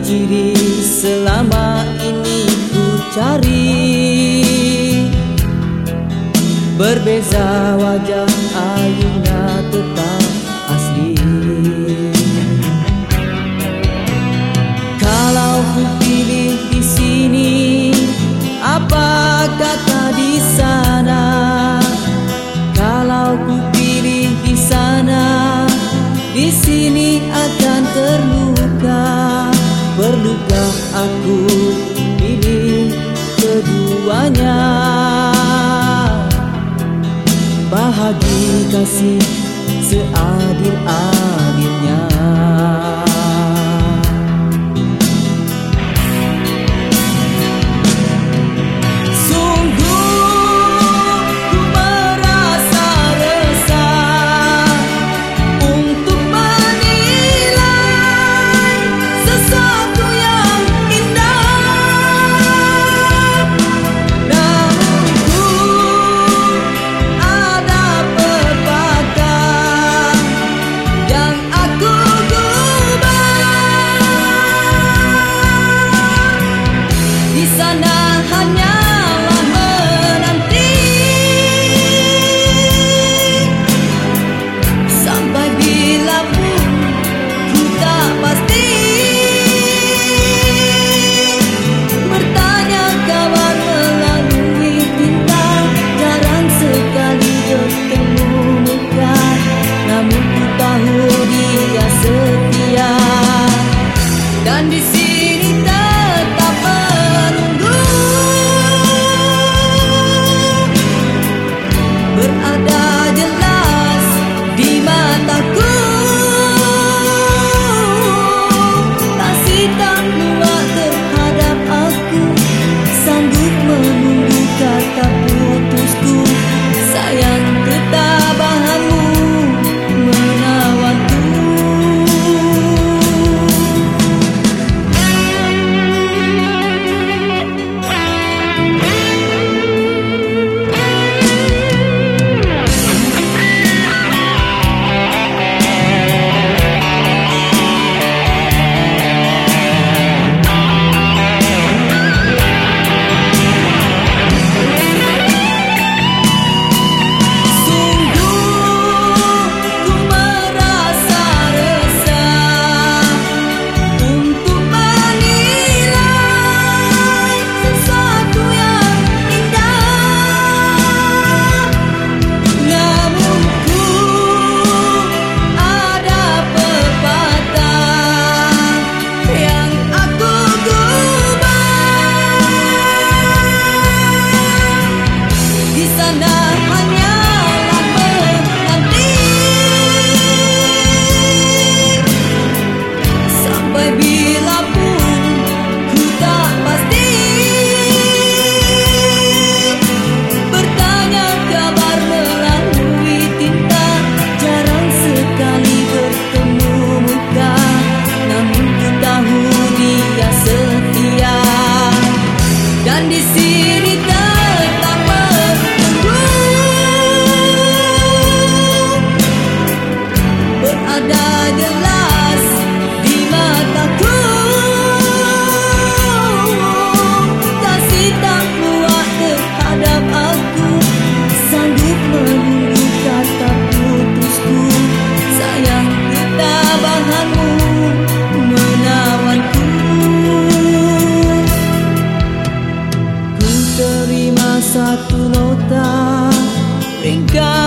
Ciri selama ini ku cari. Berbeza wajah ayunya tetap Bahagi kasih seadil-adilnya facilidade. satu nota ringkas